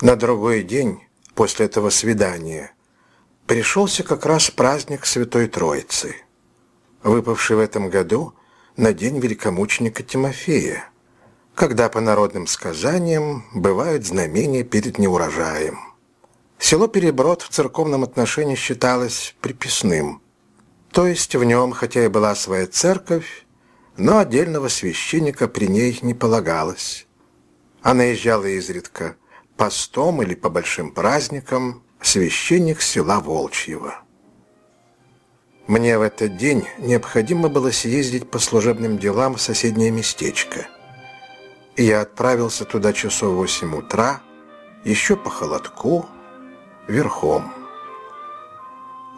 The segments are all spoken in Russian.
На другой день после этого свидания пришелся как раз праздник Святой Троицы, выпавший в этом году на день великомученика Тимофея, когда по народным сказаниям бывают знамения перед неурожаем. Село Переброд в церковном отношении считалось приписным, то есть в нем, хотя и была своя церковь, но отдельного священника при ней не полагалось. Она езжала изредка постом или по большим праздникам священник села Волчьего. Мне в этот день необходимо было съездить по служебным делам в соседнее местечко. И я отправился туда часов в 8 утра, еще по холодку, верхом.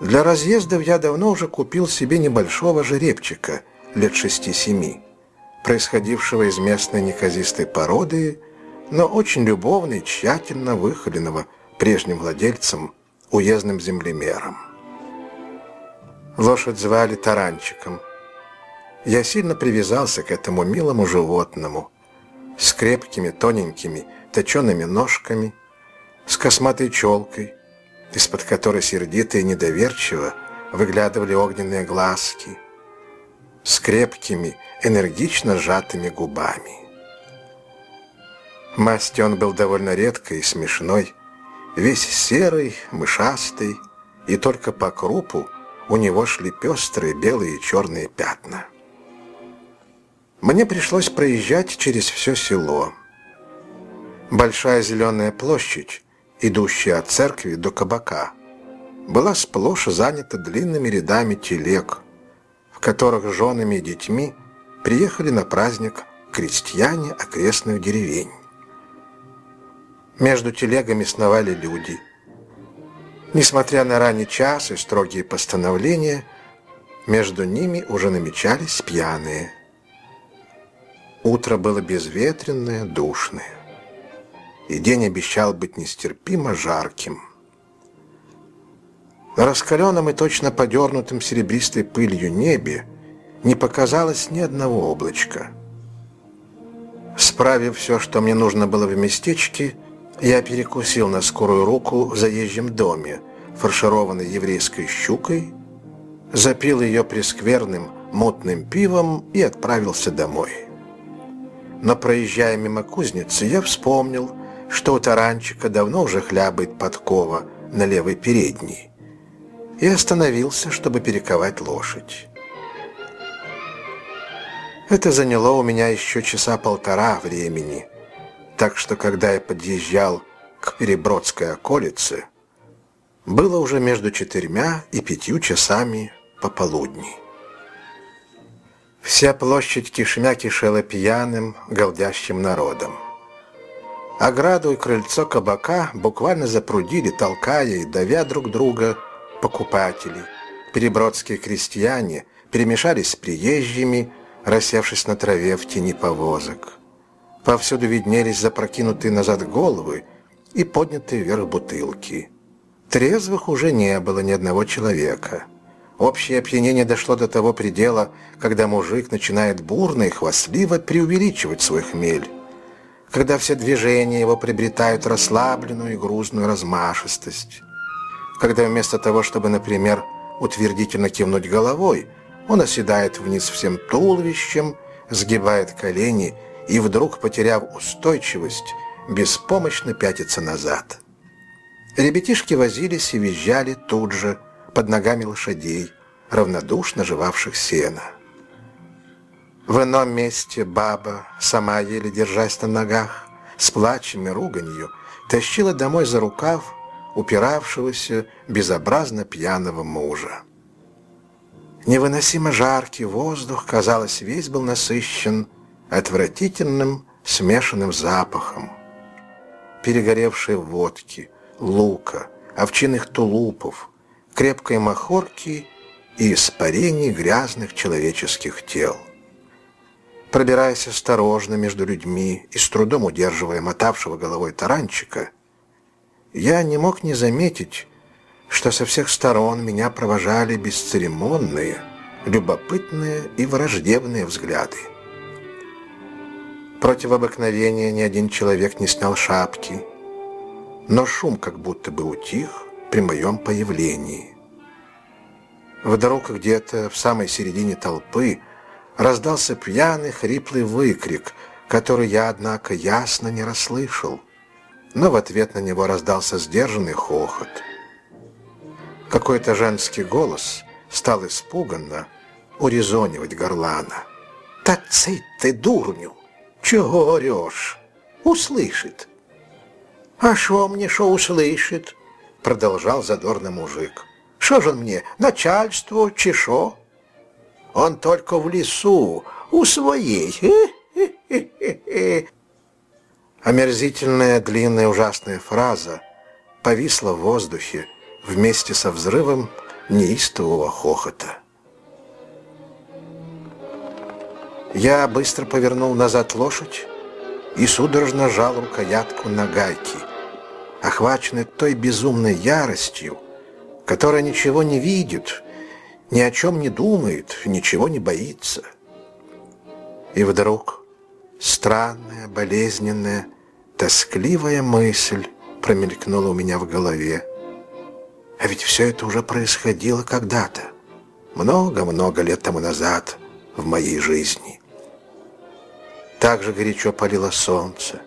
Для разъездов я давно уже купил себе небольшого жеребчика лет шести-семи, происходившего из местной неказистой породы, но очень любовно и тщательно выхоленного прежним владельцем, уездным землемером. Лошадь звали Таранчиком. Я сильно привязался к этому милому животному, с крепкими, тоненькими, точеными ножками, с косматой челкой, из-под которой сердито и недоверчиво выглядывали огненные глазки, с крепкими, энергично сжатыми губами. Масти он был довольно редкой и смешной, весь серый, мышастый, и только по крупу у него шли пестрые белые и черные пятна. Мне пришлось проезжать через все село. Большая зеленая площадь, идущая от церкви до кабака, была сплошь занята длинными рядами телег, в которых женами и детьми приехали на праздник крестьяне окрестных деревень. Между телегами сновали люди. Несмотря на ранний час и строгие постановления, между ними уже намечались пьяные. Утро было безветренное, душное. И день обещал быть нестерпимо жарким. На раскаленном и точно подернутом серебристой пылью небе не показалось ни одного облачка. Справив все, что мне нужно было в местечке, я перекусил на скорую руку в заезжем доме, фаршированной еврейской щукой, запил ее прескверным мутным пивом и отправился домой. Но проезжая мимо кузницы, я вспомнил, что у таранчика давно уже хлябает подкова на левой передней, и остановился, чтобы перековать лошадь. Это заняло у меня еще часа полтора времени – так что, когда я подъезжал к Перебродской околице, было уже между четырьмя и пятью часами пополудни. Вся площадь кишмя кишела пьяным, голдящим народом. Ограду и крыльцо кабака буквально запрудили, толкая и давя друг друга покупатели. Перебродские крестьяне перемешались с приезжими, рассевшись на траве в тени повозок. Повсюду виднелись запрокинутые назад головы и поднятые вверх бутылки. Трезвых уже не было ни одного человека. Общее опьянение дошло до того предела, когда мужик начинает бурно и хвастливо преувеличивать свой хмель. Когда все движения его приобретают расслабленную и грузную размашистость. Когда вместо того, чтобы, например, утвердительно кивнуть головой, он оседает вниз всем туловищем, сгибает колени и вдруг, потеряв устойчивость, беспомощно пятится назад. Ребятишки возились и визжали тут же, под ногами лошадей, равнодушно жевавших сено. В ином месте баба, сама еле держась на ногах, с плачем и руганью, тащила домой за рукав упиравшегося безобразно пьяного мужа. Невыносимо жаркий воздух, казалось, весь был насыщен отвратительным смешанным запахом. Перегоревшей водки, лука, овчинных тулупов, крепкой махорки и испарений грязных человеческих тел. Пробираясь осторожно между людьми и с трудом удерживая мотавшего головой таранчика, я не мог не заметить, что со всех сторон меня провожали бесцеремонные, любопытные и враждебные взгляды. Против обыкновения ни один человек не снял шапки. но шум как будто бы утих при моем появлении. Вдруг где-то в самой середине толпы раздался пьяный хриплый выкрик, который я, однако, ясно не расслышал. Но в ответ на него раздался сдержанный хохот. Какой-то женский голос стал испуганно урезонивать горлана. «Та цыть ты, дурню! Чего орешь? Услышит!» «А шо мне шо услышит?» Продолжал задорный мужик. «Шо же он мне, начальство, чешо?» «Он только в лесу, у своей!» Омерзительная длинная ужасная фраза повисла в воздухе вместе со взрывом неистового хохота. Я быстро повернул назад лошадь и судорожно жал рукоятку на гайки, охваченный той безумной яростью, которая ничего не видит, ни о чем не думает, ничего не боится. И вдруг странная, болезненная, тоскливая мысль промелькнула у меня в голове. А ведь все это уже происходило когда-то, много-много лет тому назад в моей жизни. Так же горячо палило солнце.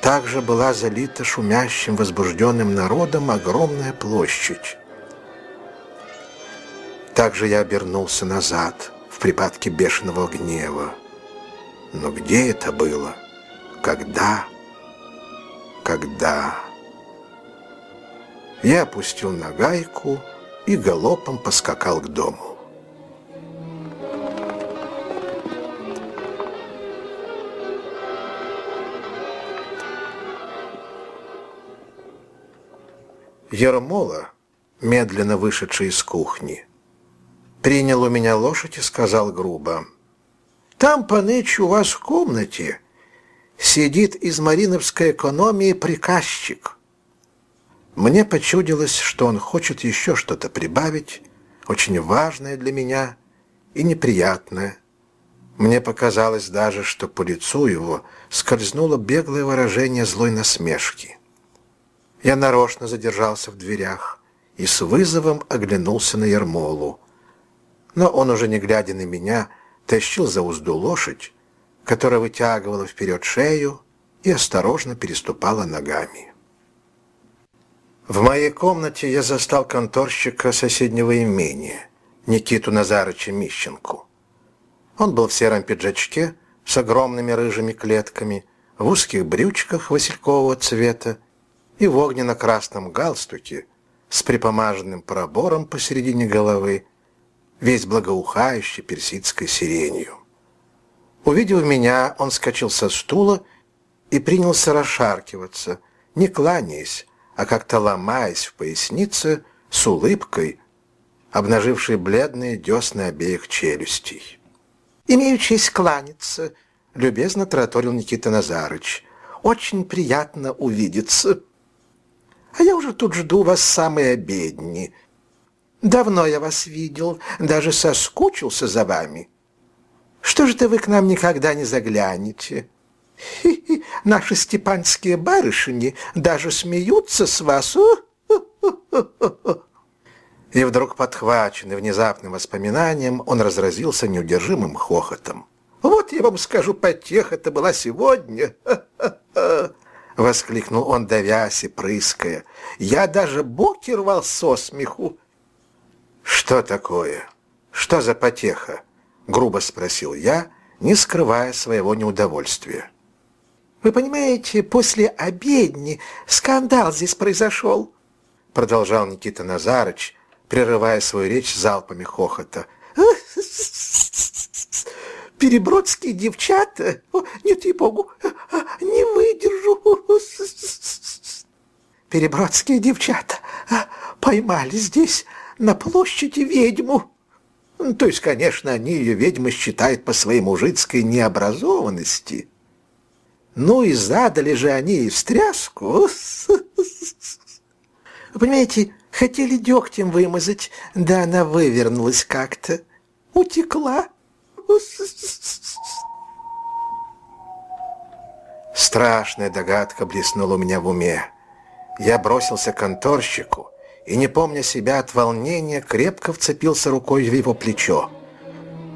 Так же была залита шумящим, возбужденным народом огромная площадь. Также я обернулся назад, в припадке бешеного гнева. Но где это было? Когда? Когда? Я опустил на гайку и галопом поскакал к дому. Ермола, медленно вышедший из кухни, принял у меня лошадь и сказал грубо, «Там, паныч, у вас в комнате сидит из Мариновской экономии приказчик». Мне почудилось, что он хочет еще что-то прибавить, очень важное для меня и неприятное. Мне показалось даже, что по лицу его скользнуло беглое выражение злой насмешки. Я нарочно задержался в дверях и с вызовом оглянулся на Ермолу. Но он уже не глядя на меня, тащил за узду лошадь, которая вытягивала вперед шею и осторожно переступала ногами. В моей комнате я застал конторщика соседнего имения, Никиту Назарыча Мищенку. Он был в сером пиджачке с огромными рыжими клетками, в узких брючках василькового цвета и в огненно-красном галстуке с припомаженным пробором посередине головы, весь благоухающий персидской сиренью. Увидев меня, он скочил со стула и принялся расшаркиваться, не кланяясь, а как-то ломаясь в пояснице с улыбкой, обнажившей бледные десны обеих челюстей. «Имею честь кланяться», — любезно тараторил Никита Назарыч. «Очень приятно увидеться». А я уже тут жду вас самые обедни. Давно я вас видел, даже соскучился за вами. Что же-то вы к нам никогда не заглянете? Хи -хи, наши степанские барышни даже смеются с вас. И вдруг, подхваченный внезапным воспоминанием, он разразился неудержимым хохотом. «Вот я вам скажу, потеха это была сегодня!» — воскликнул он, давясь и прыская. «Я даже боки рвал со смеху!» «Что такое? Что за потеха?» — грубо спросил я, не скрывая своего неудовольствия. «Вы понимаете, после обедни скандал здесь произошел», — продолжал Никита Назарыч, прерывая свою речь залпами хохота. Перебродские девчата, нет, ей-богу, не выдержу. Перебродские девчата а, поймали здесь, на площади, ведьму. То есть, конечно, они ее ведьмы считают по своей мужицкой необразованности. Ну и задали же они ей встряску. Вы понимаете, хотели дегтем вымазать, да она вывернулась как-то. Утекла. Страшная догадка блеснула у меня в уме. Я бросился к конторщику и, не помня себя от волнения, крепко вцепился рукой в его плечо.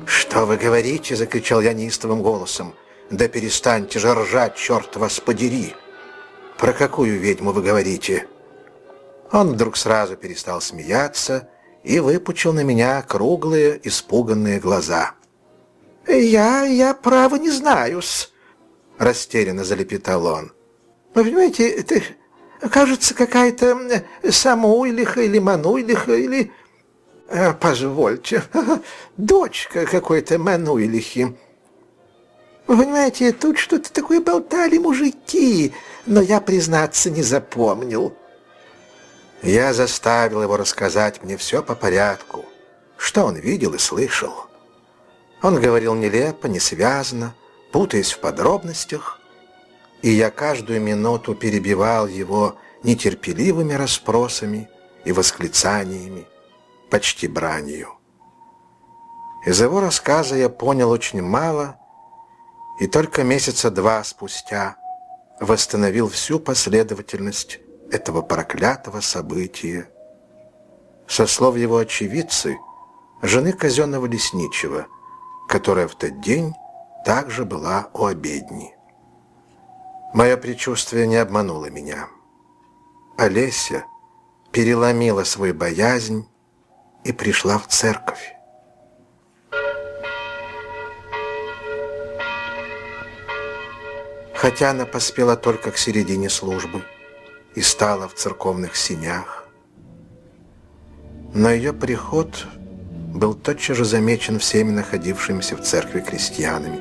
«Что вы говорите?» — закричал я неистовым голосом. «Да перестаньте же ржать, черт вас подери!» «Про какую ведьму вы говорите?» Он вдруг сразу перестал смеяться и выпучил на меня круглые, испуганные глаза. «Я, я право не знаю-с», — растерянно залепетал он. «Вы понимаете, это, кажется, какая-то Самуйлиха или Мануйлиха или... Э, позвольте, дочка какой-то Мануйлихи. Вы понимаете, тут что-то такое болтали мужики, но я, признаться, не запомнил». Я заставил его рассказать мне все по порядку, что он видел и слышал. Он говорил нелепо, несвязно, путаясь в подробностях, и я каждую минуту перебивал его нетерпеливыми расспросами и восклицаниями, почти бранью. Из его рассказа я понял очень мало, и только месяца два спустя восстановил всю последовательность этого проклятого события. Со слов его очевидцы, жены казенного лесничего, которая в тот день также была у обедни. Мое предчувствие не обмануло меня. Олеся переломила свою боязнь и пришла в церковь. Хотя она поспела только к середине службы и стала в церковных синях. Но ее приход был тотчас же замечен всеми находившимися в церкви крестьянами.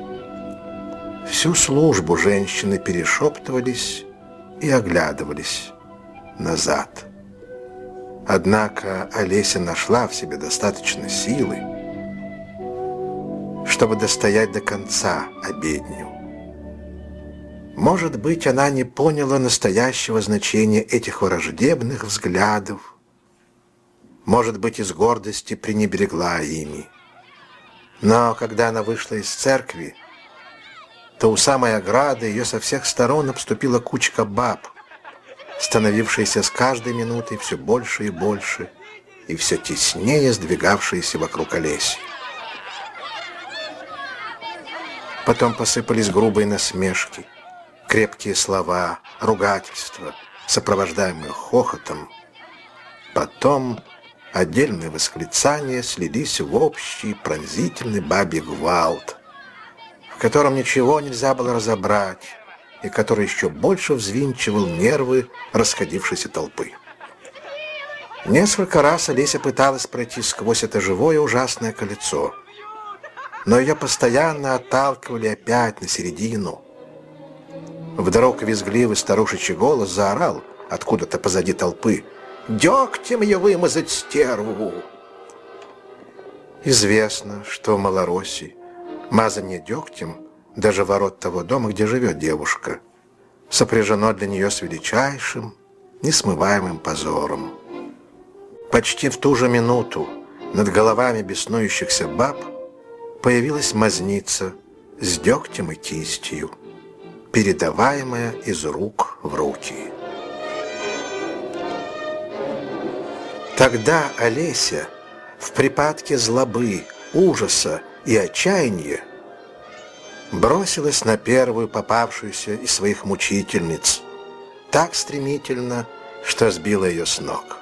Всю службу женщины перешептывались и оглядывались назад. Однако Олеся нашла в себе достаточно силы, чтобы достоять до конца обедню. Может быть, она не поняла настоящего значения этих враждебных взглядов, может быть, из гордости пренебрегла ими. Но когда она вышла из церкви, то у самой ограды ее со всех сторон обступила кучка баб, становившаяся с каждой минутой все больше и больше, и все теснее сдвигавшаяся вокруг Олеси. Потом посыпались грубые насмешки, крепкие слова, ругательства, сопровождаемые хохотом. Потом Отдельные восклицания слились в общий пронзительный бабий гвалт, в котором ничего нельзя было разобрать и который еще больше взвинчивал нервы расходившейся толпы. Несколько раз Олеся пыталась пройти сквозь это живое ужасное колесо, но ее постоянно отталкивали опять на середину. Вдруг визгливый старушечий голос заорал откуда-то позади толпы – дегтем ее вымазать стерву. Известно, что в Малороссии мазание дегтем даже ворот того дома, где живет девушка, сопряжено для нее с величайшим, несмываемым позором. Почти в ту же минуту над головами беснующихся баб появилась мазница с дегтем и кистью, передаваемая из рук в руки. Тогда Олеся в припадке злобы, ужаса и отчаяния бросилась на первую попавшуюся из своих мучительниц так стремительно, что сбила ее с ног.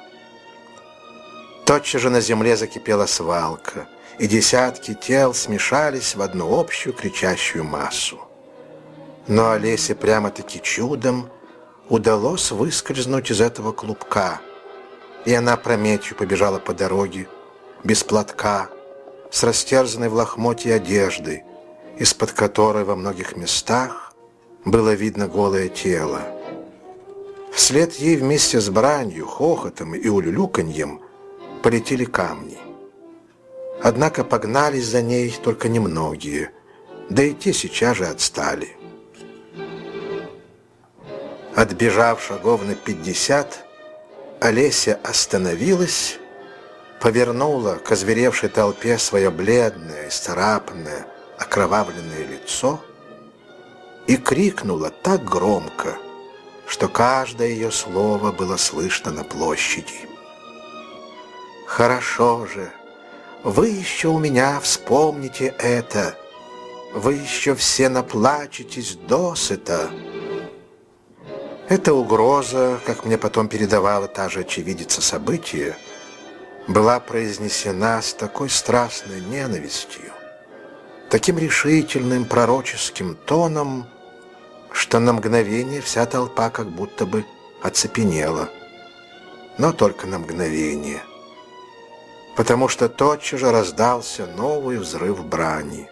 Тотчас же на земле закипела свалка, и десятки тел смешались в одну общую кричащую массу. Но Олесе прямо-таки чудом удалось выскользнуть из этого клубка – и она прометью побежала по дороге, без платка, с растерзанной в лохмотье одеждой, из-под которой во многих местах было видно голое тело. Вслед ей вместе с бранью, хохотом и улюлюканьем полетели камни. Однако погнались за ней только немногие, да и те сейчас же отстали. Отбежав шагов на пятьдесят, Олеся остановилась, повернула к озверевшей толпе свое бледное, исцарапанное, окровавленное лицо и крикнула так громко, что каждое ее слово было слышно на площади. «Хорошо же, вы еще у меня вспомните это, вы еще все наплачетесь досыта». Эта угроза, как мне потом передавала та же очевидица события, была произнесена с такой страстной ненавистью, таким решительным пророческим тоном, что на мгновение вся толпа как будто бы оцепенела. Но только на мгновение. Потому что тотчас же раздался новый взрыв брани.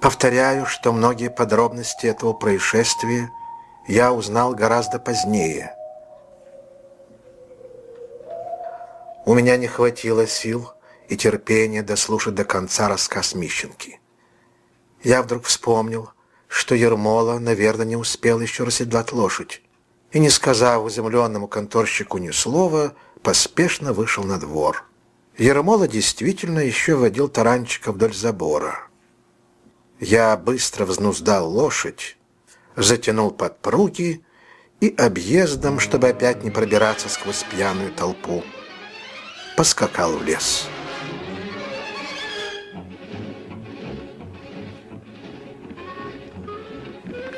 Повторяю, что многие подробности этого происшествия я узнал гораздо позднее. У меня не хватило сил и терпения дослушать до конца рассказ Мищенки. Я вдруг вспомнил, что Ермола, наверное, не успел еще расседлать лошадь, и, не сказав изумленному конторщику ни слова, поспешно вышел на двор. Ермола действительно еще водил таранчика вдоль забора. Я быстро взнуздал лошадь, затянул подпруги и объездом, чтобы опять не пробираться сквозь пьяную толпу, поскакал в лес.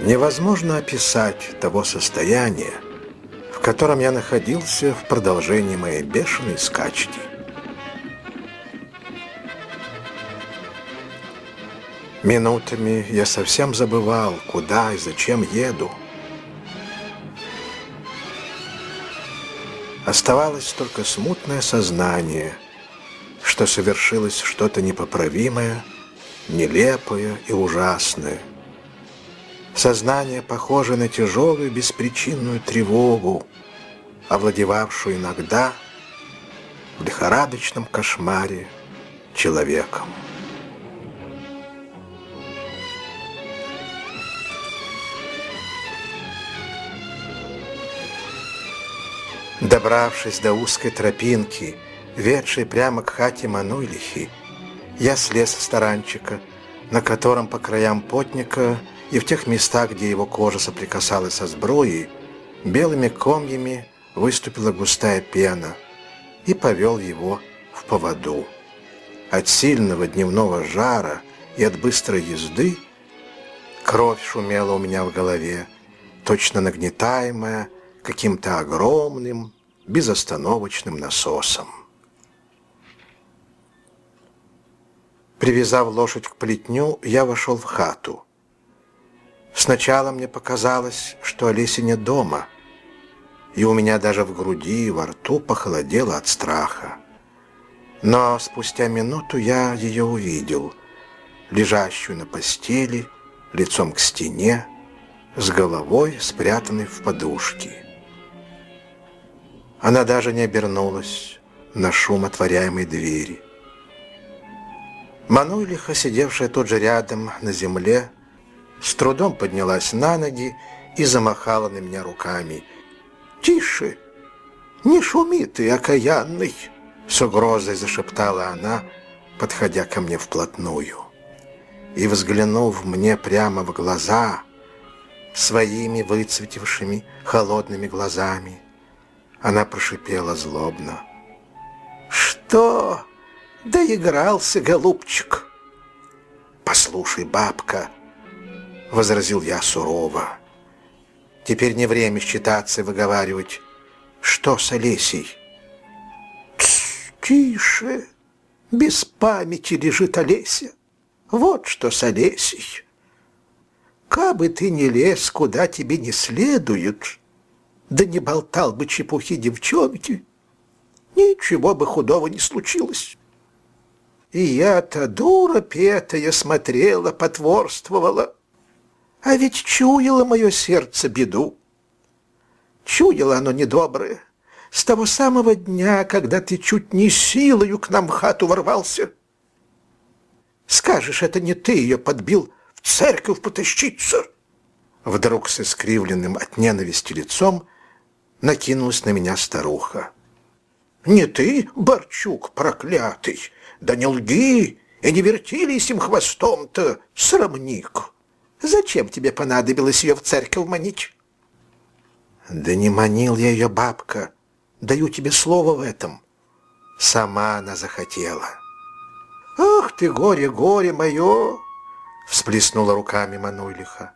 Невозможно описать того состояния, в котором я находился в продолжении моей бешеной скачки. Минутами я совсем забывал, куда и зачем еду. Оставалось только смутное сознание, что совершилось что-то непоправимое, нелепое и ужасное. Сознание, похоже на тяжелую беспричинную тревогу, овладевавшую иногда в лихорадочном кошмаре человеком. Добравшись до узкой тропинки, ведшей прямо к хате Мануйлихи, я слез с таранчика, на котором по краям потника и в тех местах, где его кожа соприкасалась со сбруей, белыми комьями выступила густая пена и повел его в поводу. От сильного дневного жара и от быстрой езды кровь шумела у меня в голове, точно нагнетаемая, каким-то огромным, безостановочным насосом. Привязав лошадь к плетню, я вошел в хату. Сначала мне показалось, что Олеси нет дома, и у меня даже в груди и во рту похолодело от страха. Но спустя минуту я ее увидел, лежащую на постели, лицом к стене, с головой спрятанной в подушке. Она даже не обернулась на шум отворяемой двери. Мануйлиха, сидевшая тут же рядом на земле, с трудом поднялась на ноги и замахала на меня руками. «Тише! Не шуми ты, окаянный!» С угрозой зашептала она, подходя ко мне вплотную. И, взглянув мне прямо в глаза, своими выцветившими холодными глазами, она прошипела злобно. «Что? Доигрался, голубчик!» «Послушай, бабка!» — возразил я сурово. «Теперь не время считаться и выговаривать. Что с Олесей?» «Тише! Без памяти лежит Олеся. Вот что с Олесей. Кабы ты не лез, куда тебе не следует, да не болтал бы чепухи девчонки, ничего бы худого не случилось. И я-то, дура петая, смотрела, потворствовала, а ведь чуяло мое сердце беду. Чуяло оно недоброе с того самого дня, когда ты чуть не силою к нам в хату ворвался. Скажешь, это не ты ее подбил в церковь потащиться?» Вдруг с искривленным от ненависти лицом накинулась на меня старуха. «Не ты, Борчук проклятый, да не лги и не вертелись им хвостом-то, срамник! Зачем тебе понадобилось ее в церковь манить? Да не манил я ее, бабка. Даю тебе слово в этом. Сама она захотела. Ах ты, горе, горе мое! Всплеснула руками Мануйлиха.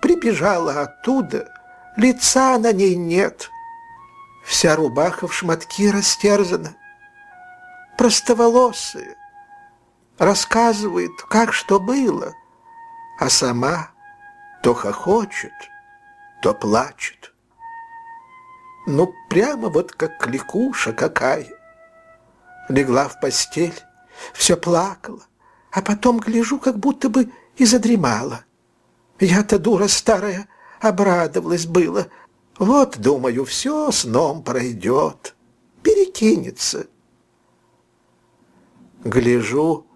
Прибежала оттуда, лица на ней нет. Вся рубаха в шматки растерзана. Простоволосая. Рассказывает, как что было, а сама то хохочет, то плачет. Ну, прямо вот как кликуша какая. Легла в постель, все плакала, а потом гляжу, как будто бы и задремала. Я-то, дура старая, обрадовалась было. Вот, думаю, все сном пройдет, перекинется. Гляжу,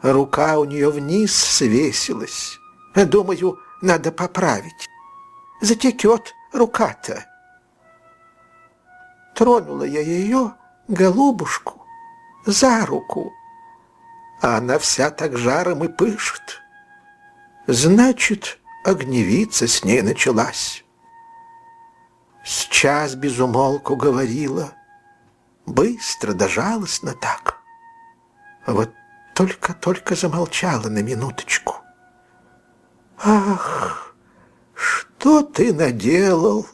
рука у нее вниз свесилась. Думаю, надо поправить. Затекет рука-то. Тронула я ее, голубушку, за руку, а она вся так жаром и пышет. Значит, огневица с ней началась. С час без умолку говорила, быстро да жалостно так. Вот только-только замолчала на минуточку. Ах, что ты наделал?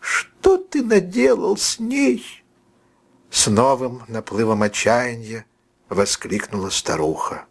Что ты наделал с ней? С новым наплывом отчаяния воскликнула старуха.